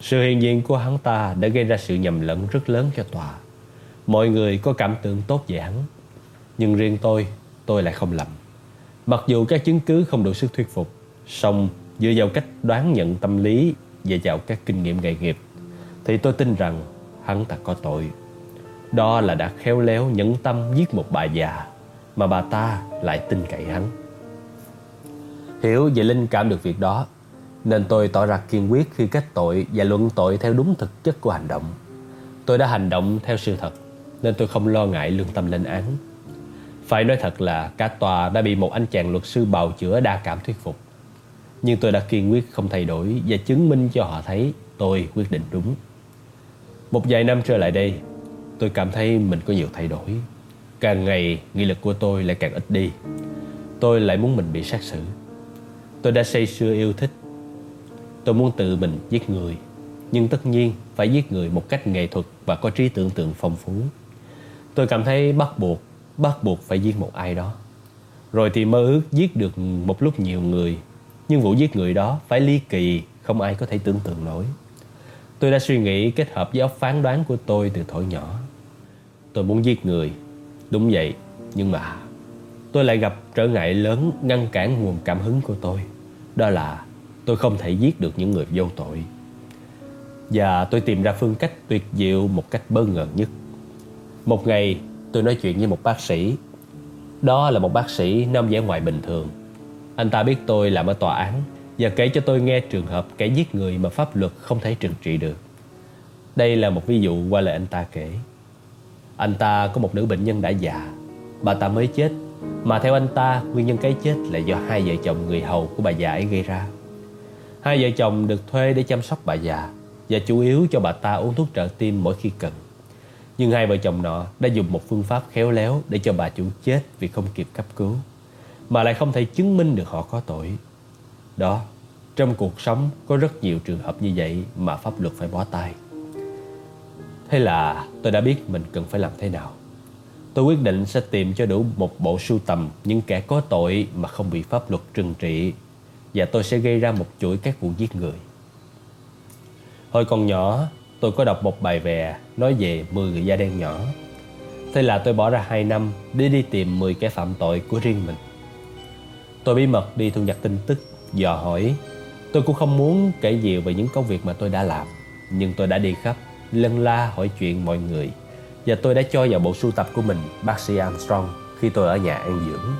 Sự hiện diện của hắn ta đã gây ra sự nhầm lẫn rất lớn cho tòa. Mọi người có cảm tưởng tốt về hắn. Nhưng riêng tôi, tôi lại không lầm. Mặc dù các chứng cứ không đủ sức thuyết phục, song dựa vào cách đoán nhận tâm lý và vào các kinh nghiệm nghề nghiệp, thì tôi tin rằng hắn ta có tội. Đó là đã khéo léo nhẫn tâm giết một bà già mà bà ta lại tin cậy hắn. Hiểu về linh cảm được việc đó nên tôi tỏ ra kiên quyết khi kết tội Và luận tội theo đúng thực chất của hành động. Tôi đã hành động theo sự thật, Nên tôi không lo ngại lương tâm lên án. Phải nói thật là cả tòa đã bị một anh chàng luật sư bào chữa đa cảm thuyết phục. Nhưng tôi đã kiên quyết không thay đổi Và chứng minh cho họ thấy tôi quyết định đúng. Một vài năm trở lại đây, Tôi cảm thấy mình có nhiều thay đổi. Càng ngày, nghị lực của tôi lại càng ít đi. Tôi lại muốn mình bị sát xử. Tôi đã say sưa yêu thích Tôi muốn tự mình giết người, Nhưng tất nhiên phải giết người một cách nghệ thuật Và có trí tưởng tượng phong phú. Tôi cảm thấy bắt buộc Bắt buộc phải giết một ai đó. Rồi thì mơ ước giết được một lúc nhiều người, Nhưng vụ giết người đó phải ly kỳ, Không ai có thể tưởng tượng nổi. Tôi đã suy nghĩ kết hợp với óc phán đoán của tôi từ thổi nhỏ. Tôi muốn giết người, Đúng vậy, Nhưng mà tôi lại gặp trở ngại lớn ngăn cản nguồn cảm hứng của tôi. Đó là tôi không thể giết được những người vô tội. Và tôi tìm ra phương cách tuyệt diệu một cách bơ ngờ nhất. Một ngày, tôi nói chuyện với một bác sĩ. Đó là một bác sĩ nam vẻ ngoài bình thường. Anh ta biết tôi làm ở tòa án và kể cho tôi nghe trường hợp kẻ giết người mà pháp luật không thể trừng trị được. Đây là một ví dụ qua lời anh ta kể. Anh ta có một nữ bệnh nhân đã già. Bà ta mới chết mà theo anh ta, nguyên nhân cái chết là do hai vợ chồng người hầu của bà già ấy gây ra. Hai vợ chồng được thuê để chăm sóc bà già và chủ yếu cho bà ta uống thuốc trợ tim mỗi khi cần. Nhưng hai vợ chồng nọ đã dùng một phương pháp khéo léo để cho bà chủ chết vì không kịp cấp cứu, mà lại không thể chứng minh được họ có tội. Đó, trong cuộc sống có rất nhiều trường hợp như vậy mà pháp luật phải bó tay. Thế là tôi đã biết mình cần phải làm thế nào. Tôi quyết định sẽ tìm cho đủ một bộ sưu tầm những kẻ có tội mà không bị pháp luật trừng trị và tôi sẽ gây ra một chuỗi các vụ giết người. Hồi còn nhỏ, tôi có đọc một bài vè nói về 10 người da đen nhỏ. Thế là tôi bỏ ra 2 năm để đi tìm 10 kẻ phạm tội của riêng mình. Tôi bí mật đi thu nhặt tin tức, dò hỏi. Tôi cũng không muốn kể nhiều về những công việc mà tôi đã làm, nhưng tôi đã đi khắp, lân la hỏi chuyện mọi người và tôi đã cho vào bộ sưu tập của mình bác sĩ Armstrong khi tôi ở nhà an dưỡng.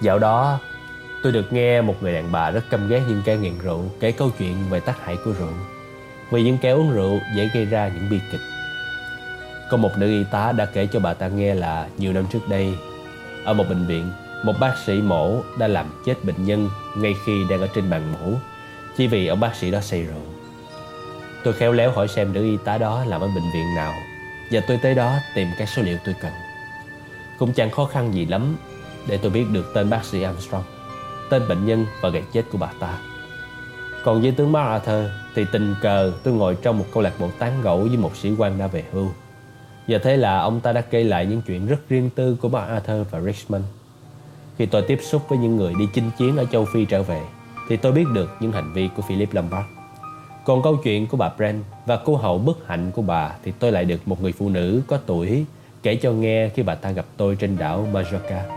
Dạo đó, tôi được nghe một người đàn bà rất căm ghét những kẻ nghiện rượu kể câu chuyện về tác hại của rượu. Vì những kẻ uống rượu dễ gây ra những bi kịch. Có một nữ y tá đã kể cho bà ta nghe là nhiều năm trước đây, ở một bệnh viện, một bác sĩ mổ đã làm chết bệnh nhân ngay khi đang ở trên bàn mổ chỉ vì ông bác sĩ đó say rượu. Tôi khéo léo hỏi xem nữ y tá đó làm ở bệnh viện nào và tôi tới đó tìm các số liệu tôi cần Cũng chẳng khó khăn gì lắm Để tôi biết được tên bác sĩ Armstrong Tên bệnh nhân và ngày chết của bà ta. Còn với tướng Arthur Thì tình cờ tôi ngồi trong một câu lạc bộ tán gẫu Với một sĩ quan đã về hưu. Và thế là ông ta đã kể lại những chuyện rất riêng tư của Arthur và Richmond. Khi tôi tiếp xúc với những người đi chinh chiến ở châu Phi trở về, Thì tôi biết được những hành vi của Philip Lombard. Còn câu chuyện của bà Brent và cô hậu bất hạnh của bà thì tôi lại được một người phụ nữ có tuổi kể cho nghe khi bà ta gặp tôi trên đảo Majorca.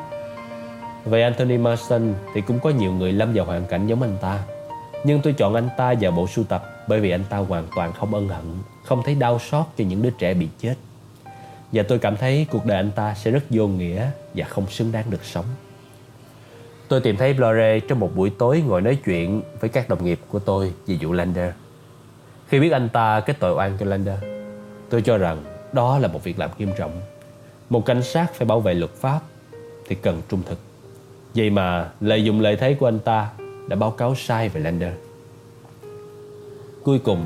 Về Anthony Marston thì cũng có nhiều người lâm vào hoàn cảnh giống anh ta. Nhưng tôi chọn anh ta vào bộ sưu tập bởi vì anh ta hoàn toàn không ân hận, không thấy đau xót cho những đứa trẻ bị chết. Và tôi cảm thấy cuộc đời anh ta sẽ rất vô nghĩa và không xứng đáng được sống. Tôi tìm thấy Blore trong một buổi tối ngồi nói chuyện với các đồng nghiệp của tôi về vụ Lander. Khi biết anh ta kết tội oan cho Lander Tôi cho rằng đó là một việc làm nghiêm trọng Một cảnh sát phải bảo vệ luật pháp Thì cần trung thực Vậy mà lợi dụng lợi thế của anh ta Đã báo cáo sai về Lander Cuối cùng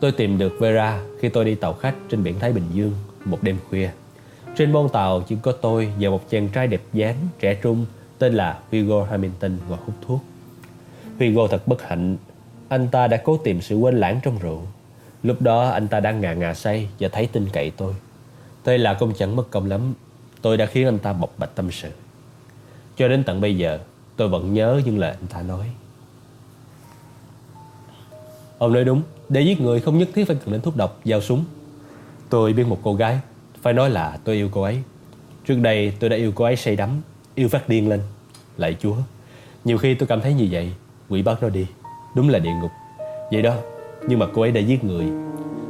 Tôi tìm được Vera khi tôi đi tàu khách trên biển Thái Bình Dương một đêm khuya. Trên bon tàu chỉ có tôi và một chàng trai đẹp dáng, trẻ trung tên là Hugo Hamilton ngồi hút thuốc. Hugo thật bất hạnh. Anh ta đã cố tìm sự quên lãng trong rượu. Lúc đó anh ta đang ngà ngà say và thấy tin cậy tôi. Thế là cũng chẳng mất công lắm. Tôi đã khiến anh ta bộc bạch tâm sự. Cho đến tận bây giờ, tôi vẫn nhớ những lời anh ta nói. Ông nói đúng, để giết người không nhất thiết phải cần đến thuốc độc, dao súng. Tôi biết một cô gái, phải nói là tôi yêu cô ấy. Trước đây tôi đã yêu cô ấy say đắm, yêu phát điên lên. Lạy Chúa, nhiều khi tôi cảm thấy như vậy, quỷ bắt nó đi. Đúng là địa ngục. Vậy đó, nhưng mà cô ấy đã giết người.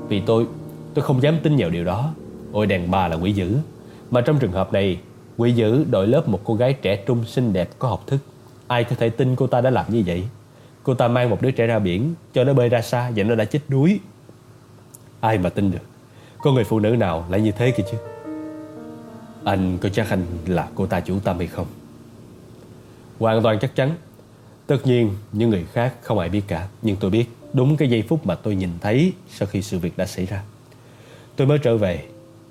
Vì tôi, tôi không dám tin vào điều đó. Ôi đàn bà là quỷ dữ. Mà trong trường hợp này, quỷ dữ đội lớp một cô gái trẻ trung xinh đẹp có học thức. Ai có thể tin cô ta đã làm như vậy? Cô ta mang một đứa trẻ ra biển, Cho nó bơi ra xa và nó đã chết đuối. Ai mà tin được? Có người phụ nữ nào lại như thế kia chứ? Anh có chắc anh là cô ta chủ tâm hay không? Hoàn toàn chắc chắn. Tất nhiên, những người khác không ai biết cả. Nhưng tôi biết, đúng cái giây phút mà tôi nhìn thấy Sau khi sự việc đã xảy ra. Tôi mới trở về,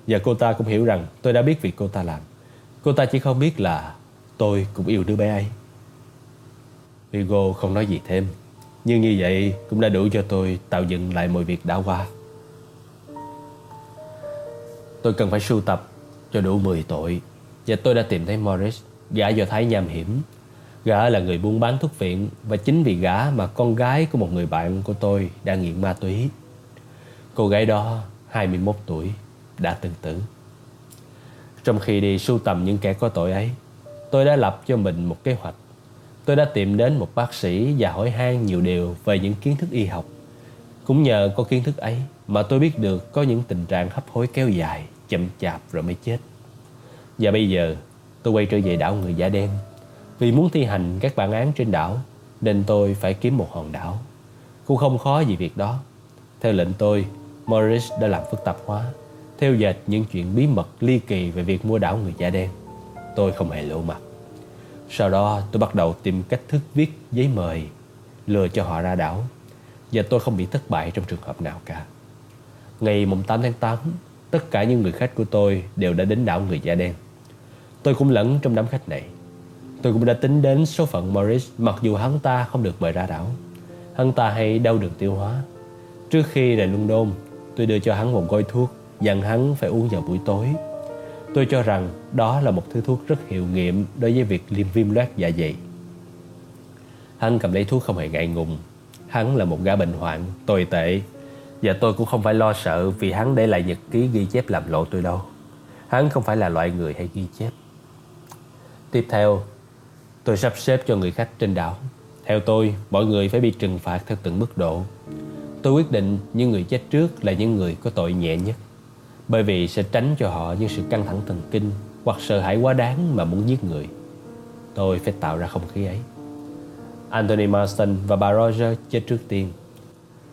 Và cô ta cũng hiểu rằng tôi đã biết việc cô ta làm. Cô ta chỉ không biết là Tôi cũng yêu đứa bé ấy. Hugo không nói gì thêm. Nhưng như vậy cũng đã đủ cho tôi tạo dựng lại mọi việc đã qua. Tôi cần phải sưu tập cho đủ 10 tội. Và tôi đã tìm thấy Morris, Gã do Thái nham hiểm. Gã là người buôn bán thuốc viện Và chính vì gã mà con gái của một người bạn của tôi đang nghiện ma túy. Cô gái đó 21 tuổi, đã từng tử trong khi đi sưu tầm những kẻ có tội ấy Tôi đã lập cho mình một kế hoạch Tôi đã tìm đến một bác sĩ và hỏi han nhiều điều về những kiến thức y học. Cũng nhờ có kiến thức ấy mà tôi biết được có những tình trạng hấp hối kéo dài, chậm chạp rồi mới chết. Và bây giờ tôi quay trở về đảo người da đen vì muốn thi hành các bản án trên đảo nên tôi phải kiếm một hòn đảo. Cũng không khó gì việc đó. Theo lệnh tôi, Morris đã làm phức tạp hóa, theo dệt những chuyện bí mật ly kỳ về việc mua đảo người da đen. Tôi không hề lộ mặt. Sau đó, tôi bắt đầu tìm cách thức viết giấy mời, Lừa cho họ ra đảo, Và tôi không bị thất bại trong trường hợp nào cả. Ngày 8 tháng 8 Tất cả những người khách của tôi đều đã đến đảo người da đen. Tôi cũng lẫn trong đám khách này. Tôi cũng đã tính đến số phận Morris Mặc dù hắn ta không được mời ra đảo. Hắn ta hay đau đường tiêu hóa. Trước khi rời London, Tôi đưa cho hắn một gói thuốc. Dặn hắn phải uống vào buổi tối Tôi cho rằng đó là một thứ thuốc rất hiệu nghiệm đối với việc liêm viêm loét dạ dày. Hắn cầm lấy thuốc không hề ngại ngùng. Hắn là một gã bệnh hoạn, tồi tệ. Và tôi cũng không phải lo sợ vì hắn để lại nhật ký ghi chép làm lộ tôi đâu. Hắn không phải là loại người hay ghi chép. Tiếp theo, tôi sắp xếp cho người khách trên đảo. Theo tôi, mọi người phải bị trừng phạt theo từng mức độ. Tôi quyết định những người chết trước là những người có tội nhẹ nhất bởi vì sẽ tránh cho họ những sự căng thẳng thần kinh hoặc sợ hãi quá đáng mà muốn giết người. Tôi phải tạo ra không khí ấy. Anthony Marston và bà Roger chết trước tiên.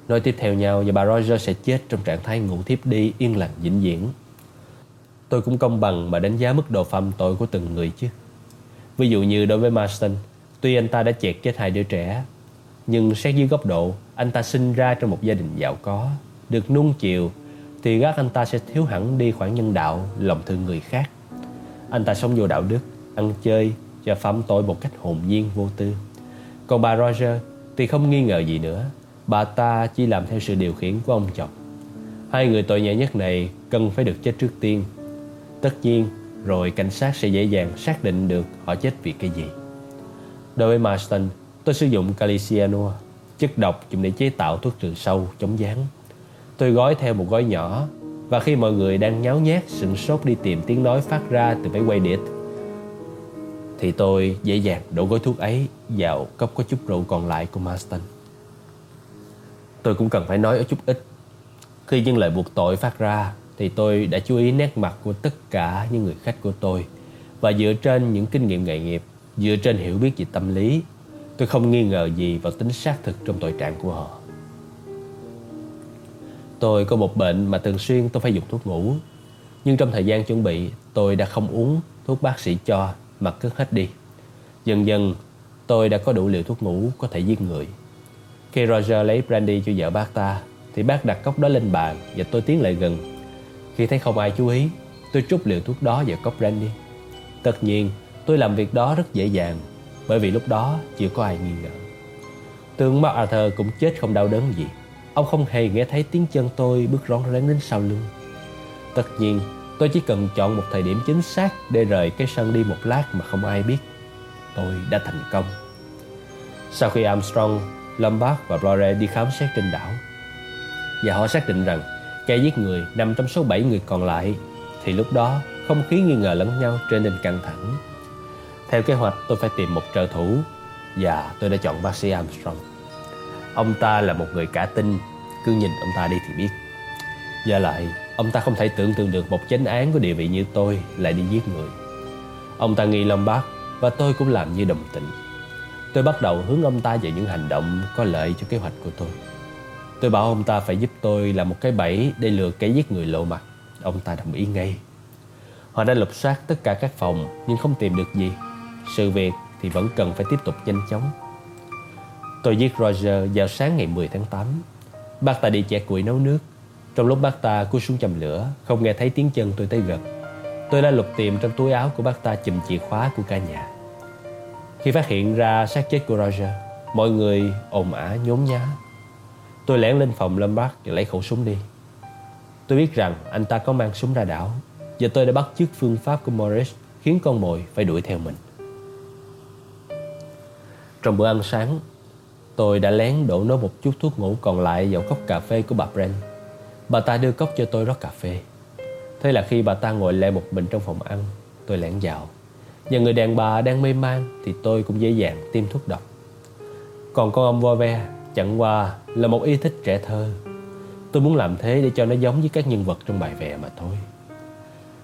Nói tiếp theo nhau và bà Roger sẽ chết trong trạng thái ngủ thiếp đi yên lặng vĩnh viễn. Tôi cũng công bằng mà đánh giá mức độ phạm tội của từng người chứ. Ví dụ như đối với Marston, tuy anh ta đã chẹt chết hai đứa trẻ, nhưng xét dưới góc độ, anh ta sinh ra trong một gia đình giàu có, được nuông chiều thì gác anh ta sẽ thiếu hẳn đi khoảng nhân đạo, lòng thương người khác. Anh ta sống vô đạo đức, ăn chơi và phạm tội một cách hồn nhiên vô tư. Còn bà Roger thì không nghi ngờ gì nữa, bà ta chỉ làm theo sự điều khiển của ông chồng. Hai người tội nhẹ nhất này cần phải được chết trước tiên. Tất nhiên, rồi cảnh sát sẽ dễ dàng xác định được họ chết vì cái gì. Đối với Marston, tôi sử dụng calicianua, chất độc dùng để chế tạo thuốc trừ sâu, chống gián Tôi gói theo một gói nhỏ, Và khi mọi người đang nháo nhác, sửng sốt đi tìm tiếng nói phát ra từ máy quay đĩa, Thì tôi dễ dàng đổ gói thuốc ấy vào cốc có chút rượu còn lại của Marston. Tôi cũng cần phải nói ở chút ít. Khi những lời buộc tội phát ra, Thì tôi đã chú ý nét mặt của tất cả những người khách của tôi, Và dựa trên những kinh nghiệm nghề nghiệp, Dựa trên hiểu biết về tâm lý, Tôi không nghi ngờ gì vào tính xác thực trong tội trạng của họ. Tôi có một bệnh mà thường xuyên tôi phải dùng thuốc ngủ. Nhưng trong thời gian chuẩn bị, tôi đã không uống thuốc bác sĩ cho mà cứ hết đi. Dần dần, tôi đã có đủ liều thuốc ngủ có thể giết người. Khi Roger lấy brandy cho vợ bác ta, thì bác đặt cốc đó lên bàn và tôi tiến lại gần. Khi thấy không ai chú ý, tôi trút liều thuốc đó vào cốc brandy. Tất nhiên, tôi làm việc đó rất dễ dàng, bởi vì lúc đó chưa có ai nghi ngờ. Tướng MacArthur cũng chết không đau đớn gì Ông không hề nghe thấy tiếng chân tôi bước rón rén đến sau lưng. Tất nhiên tôi chỉ cần chọn một thời điểm chính xác Để rời cái sân đi một lát mà không ai biết. Tôi đã thành công. Sau khi Armstrong, Lombard và Blore đi khám xét trên đảo Và họ xác định rằng kẻ giết người nằm trong số 7 người còn lại Thì lúc đó không khí nghi ngờ lẫn nhau trở nên căng thẳng. Theo kế hoạch tôi phải tìm một trợ thủ Và tôi đã chọn bác sĩ Armstrong. Ông ta là một người cả tin. Cứ nhìn ông ta đi thì biết. Và lại, Ông ta không thể tưởng tượng được một chánh án có địa vị như tôi Lại đi giết người. Ông ta nghi Lombard Và tôi cũng làm như đồng tình Tôi bắt đầu hướng ông ta về những hành động Có lợi cho kế hoạch của tôi. Tôi bảo ông ta phải giúp tôi làm một cái bẫy Để lừa kẻ giết người lộ mặt. Ông ta đồng ý ngay. Họ đã lục soát tất cả các phòng, Nhưng không tìm được gì. Sự việc thì vẫn cần phải tiếp tục nhanh chóng. Tôi giết Roger vào sáng ngày 10 tháng 8 Bác ta đi chẻ củi nấu nước. Trong lúc bác ta cúi xuống chầm lửa, Không nghe thấy tiếng chân tôi tới gần. Tôi đã lục tìm trong túi áo của bác ta chùm chìa khóa của cả nhà. Khi phát hiện ra xác chết của Roger, Mọi người ồn ả nhốn nhá. Tôi lẻn lên phòng Lombard và lấy khẩu súng đi. Tôi biết rằng anh ta có mang súng ra đảo Và tôi đã bắt chước phương pháp của Morris Khiến con mồi phải đuổi theo mình. Trong bữa ăn sáng Tôi đã lén đổ nốt một chút thuốc ngủ còn lại vào cốc cà phê của bà Brent. Bà ta đưa cốc cho tôi rót cà phê. Thế là khi bà ta ngồi lẻ một mình trong phòng ăn, tôi lẻn vào. Và người đàn bà đang mê man thì tôi cũng dễ dàng tiêm thuốc độc. Còn con ông vo ve chẳng qua là một ý thích trẻ thơ. Tôi muốn làm thế để cho nó giống với các nhân vật trong bài vẽ mà thôi.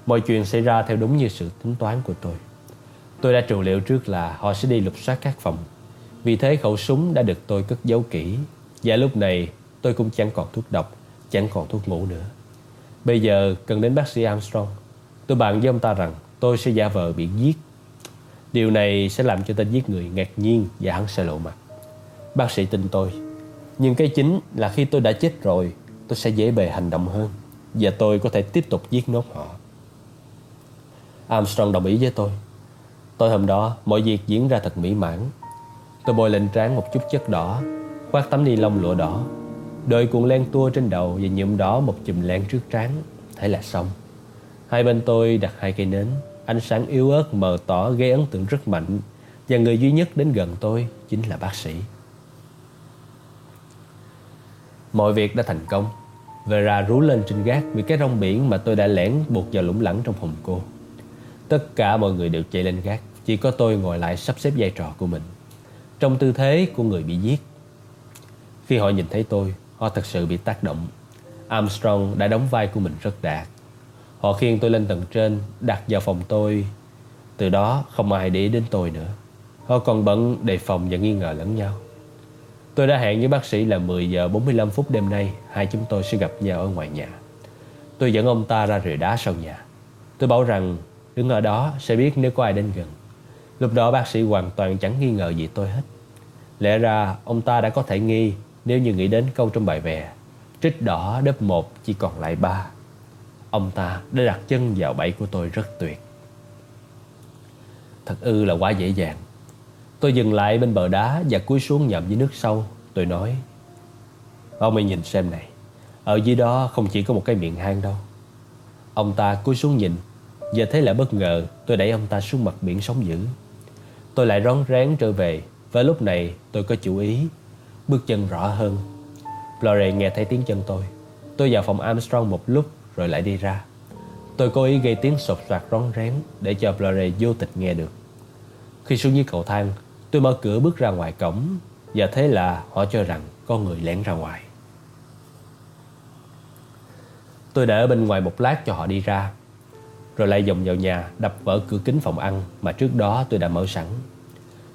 Mọi chuyện xảy ra theo đúng như sự tính toán của tôi. Tôi đã trù liệu trước là họ sẽ đi lục soát các phòng vì thế khẩu súng đã được tôi cất giấu kỹ. Và lúc này, tôi cũng chẳng còn thuốc độc, Chẳng còn thuốc ngủ nữa. Bây giờ cần đến bác sĩ Armstrong. Tôi bàn với ông ta rằng tôi sẽ giả vờ bị giết. Điều này sẽ làm cho tên giết người ngạc nhiên và hắn sẽ lộ mặt. Bác sĩ tin tôi. Nhưng cái chính là khi tôi đã chết rồi, Tôi sẽ dễ bề hành động hơn Và tôi có thể tiếp tục giết nốt họ. Armstrong đồng ý với tôi. Tối hôm đó, mọi việc diễn ra thật mỹ mãn. Tôi bôi lên trán một chút chất đỏ, Khoác tấm ni lông lụa đỏ. Đợi cuộn len tua trên đầu Và nhuộm đỏ một chùm len trước trán. Thế là xong. Hai bên tôi đặt hai cây nến. Ánh sáng yếu ớt mờ tỏ gây ấn tượng rất mạnh. Và người duy nhất đến gần tôi Chính là bác sĩ. Mọi việc đã thành công. Vera rú lên trên gác Vì cái rong biển mà tôi đã lẻn buộc vào lũng lẳng trong phòng cô. Tất cả mọi người đều chạy lên gác. Chỉ có tôi ngồi lại sắp xếp vai trò của mình trong tư thế của người bị giết. Khi họ nhìn thấy tôi, họ thật sự bị tác động. Armstrong đã đóng vai của mình rất đạt. Họ khiêng tôi lên tầng trên, đặt vào phòng tôi. Từ đó không ai để ý đến tôi nữa. Họ còn bận đề phòng và nghi ngờ lẫn nhau. Tôi đã hẹn với bác sĩ là 10 giờ 45 phút đêm nay hai chúng tôi sẽ gặp nhau ở ngoài nhà. Tôi dẫn ông ta ra rìa đá sau nhà. Tôi bảo rằng đứng ở đó sẽ biết nếu có ai đến gần. Lúc đó bác sĩ hoàn toàn chẳng nghi ngờ gì tôi hết. Lẽ ra, ông ta đã có thể nghi Nếu như nghĩ đến câu trong bài vè, Trích đỏ đớp một chỉ còn lại ba. Ông ta đã đặt chân vào bẫy của tôi rất tuyệt. Thật ư là quá dễ dàng. Tôi dừng lại bên bờ đá Và cúi xuống nhậm dưới nước sâu. Tôi nói Ông hãy nhìn xem này, Ở dưới đó không chỉ có một cái miệng hang đâu. Ông ta cúi xuống nhìn giờ thế là bất ngờ tôi đẩy ông ta xuống mặt biển sóng dữ. Tôi lại rón rén trở về, Và lúc này tôi có chú ý. Bước chân rõ hơn. Flore nghe thấy tiếng chân tôi. Tôi vào phòng Armstrong một lúc rồi lại đi ra. Tôi cố ý gây tiếng sột soạt rón rén Để cho Flore vô tịch nghe được. Khi xuống dưới cầu thang, Tôi mở cửa bước ra ngoài cổng, Và thế là họ cho rằng có người lén ra ngoài. Tôi để ở bên ngoài một lát cho họ đi ra, rồi lại dòng vào nhà đập vỡ cửa kính phòng ăn mà trước đó tôi đã mở sẵn.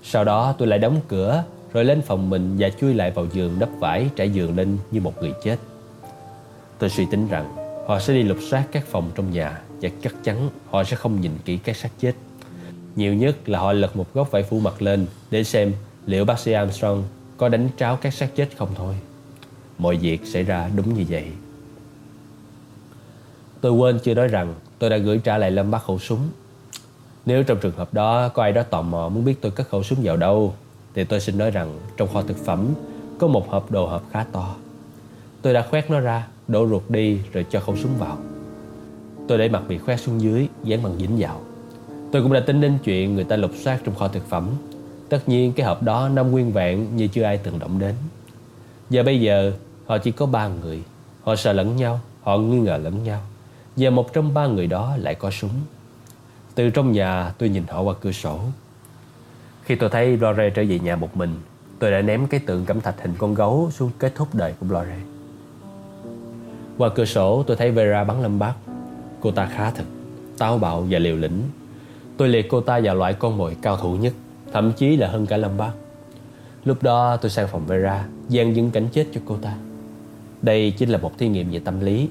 Sau đó tôi lại đóng cửa, rồi lên phòng mình và chui lại vào giường đắp vải trải giường lên như một người chết. Tôi suy tính rằng họ sẽ đi lục soát các phòng trong nhà và chắc chắn họ sẽ không nhìn kỹ các xác chết. Nhiều nhất là họ lật một góc vải phủ mặt lên để xem liệu bác sĩ Armstrong có đánh tráo các xác chết không thôi. Mọi việc xảy ra đúng như vậy. Tôi quên chưa nói rằng tôi đã gửi trả lại Lâm bác khẩu súng. Nếu trong trường hợp đó có ai đó tò mò muốn biết tôi cất khẩu súng vào đâu, thì tôi xin nói rằng trong kho thực phẩm có một hộp đồ hộp khá to. Tôi đã khoét nó ra, đổ ruột đi rồi cho khẩu súng vào. Tôi để mặt bị khoét xuống dưới, dán bằng dính vào. Tôi cũng đã tính đến chuyện người ta lục soát trong kho thực phẩm. Tất nhiên cái hộp đó nằm nguyên vẹn như chưa ai từng động đến. Giờ bây giờ họ chỉ có ba người. Họ sợ lẫn nhau, họ nghi ngờ lẫn nhau. Và một trong ba người đó lại có súng. Từ trong nhà tôi nhìn họ qua cửa sổ. Khi tôi thấy Lore trở về nhà một mình, tôi đã ném cái tượng cẩm thạch hình con gấu xuống kết thúc đời của Lore. Qua cửa sổ tôi thấy Vera bắn lâm bát. Cô ta khá thật, táo bạo và liều lĩnh. Tôi liệt cô ta vào loại con mồi cao thủ nhất, thậm chí là hơn cả lâm bát. Lúc đó tôi sang phòng Vera, gian dưng cảnh chết cho cô ta. Đây chính là một thí nghiệm về tâm lý.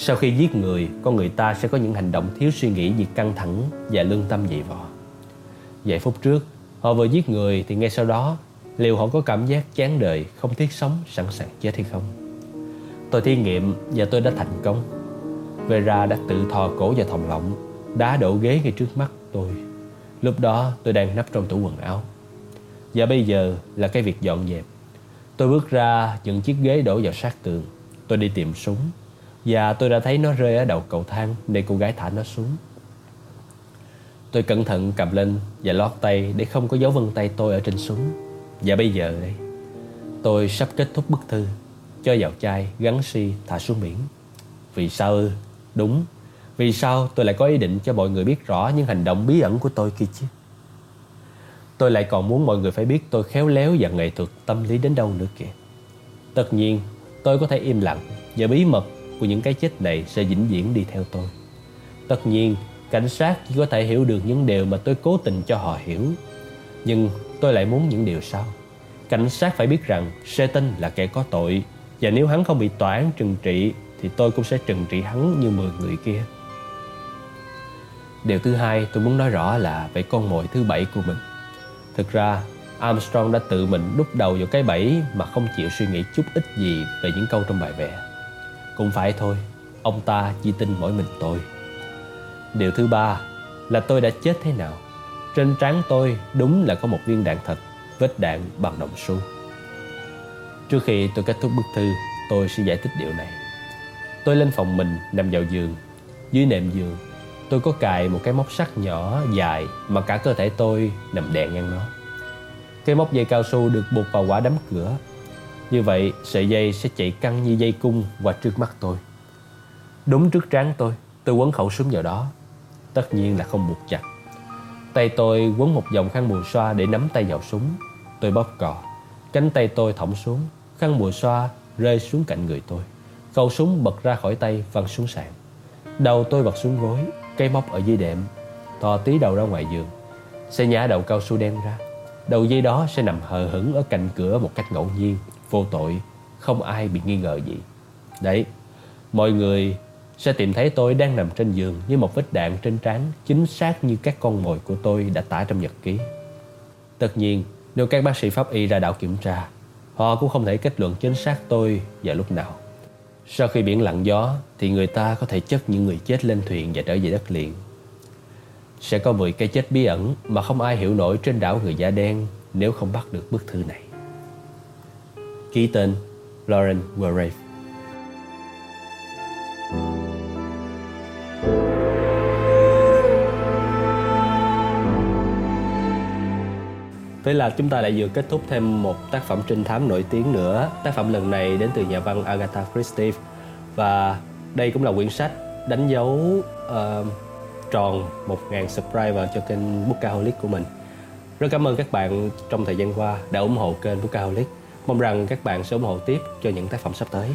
Sau khi giết người, con người ta sẽ có những hành động thiếu suy nghĩ vì căng thẳng và lương tâm dày vò. Vài phút trước, họ vừa giết người thì ngay sau đó liệu họ có cảm giác chán đời, không thiết sống, sẵn sàng chết hay không? Tôi thí nghiệm và tôi đã thành công. Vera đã tự thò cổ vào thòng lọng, đá đổ ghế ngay trước mắt tôi. Lúc đó tôi đang nấp trong tủ quần áo. Và bây giờ là cái việc dọn dẹp. Tôi bước ra những chiếc ghế đổ vào sát tường. Tôi đi tìm súng. Và tôi đã thấy nó rơi ở đầu cầu thang để cô gái thả nó xuống. Tôi cẩn thận cầm lên và lót tay để không có dấu vân tay tôi ở trên súng. Và bây giờ đây, tôi sắp kết thúc bức thư, cho vào chai, gắn si, thả xuống biển. Vì sao ư? Đúng, vì sao tôi lại có ý định cho mọi người biết rõ những hành động bí ẩn của tôi kia chứ? Tôi lại còn muốn mọi người phải biết tôi khéo léo và nghệ thuật tâm lý đến đâu nữa kìa. Tất nhiên, tôi có thể im lặng và bí mật của những cái chết này sẽ vĩnh viễn đi theo tôi. Tất nhiên, cảnh sát chỉ có thể hiểu được những điều mà tôi cố tình cho họ hiểu. Nhưng tôi lại muốn những điều sau. Cảnh sát phải biết rằng Satan là kẻ có tội và nếu hắn không bị tòa án trừng trị thì tôi cũng sẽ trừng trị hắn như 10 người kia. Điều thứ hai tôi muốn nói rõ là về con mồi thứ bảy của mình. Thực ra, Armstrong đã tự mình đúc đầu vào cái bẫy mà không chịu suy nghĩ chút ít gì về những câu trong bài vẽ. Cũng phải thôi, ông ta chỉ tin mỗi mình tôi. Điều thứ ba là tôi đã chết thế nào. Trên trán tôi đúng là có một viên đạn thật, vết đạn bằng đồng xu. Trước khi tôi kết thúc bức thư, tôi sẽ giải thích điều này. Tôi lên phòng mình nằm vào giường. Dưới nệm giường, tôi có cài một cái móc sắt nhỏ dài mà cả cơ thể tôi nằm đè ngang nó. Cái móc dây cao su được buộc vào quả đấm cửa. Như vậy, sợi dây sẽ chạy căng như dây cung qua trước mắt tôi. Đúng trước trán tôi, tôi quấn khẩu súng vào đó. Tất nhiên là không buộc chặt. Tay tôi quấn một vòng khăn mùi xoa để nắm tay vào súng. Tôi bóp cò. Cánh tay tôi thõng xuống, khăn mùi xoa rơi xuống cạnh người tôi. Khẩu súng bật ra khỏi tay văng xuống sàn. Đầu tôi bật xuống gối, cây móc ở dưới đệm, thò tí đầu ra ngoài giường. Sẽ nhả đầu cao su đen ra. Đầu dây đó sẽ nằm hờ hững ở cạnh cửa một cách ngẫu nhiên, vô tội, không ai bị nghi ngờ gì. Đấy, mọi người sẽ tìm thấy tôi đang nằm trên giường với một vết đạn trên trán chính xác như các con mồi của tôi đã tả trong nhật ký. Tất nhiên, nếu các bác sĩ pháp y ra đảo kiểm tra, họ cũng không thể kết luận chính xác tôi vào lúc nào. Sau khi biển lặng gió thì người ta có thể chất những người chết lên thuyền và trở về đất liền. Sẽ có 10 cái chết bí ẩn mà không ai hiểu nổi trên đảo người da đen nếu không bắt được bức thư này. Ký tên Lauren Warrave Thế là chúng ta lại vừa kết thúc thêm một tác phẩm trinh thám nổi tiếng nữa. Tác phẩm lần này đến từ nhà văn Agatha Christie và đây cũng là quyển sách đánh dấu uh, tròn 1.000 subscriber cho kênh Bookaholic của mình. Rất cảm ơn các bạn trong thời gian qua đã ủng hộ kênh Bookaholic. Mong rằng các bạn sẽ ủng hộ tiếp cho những tác phẩm sắp tới.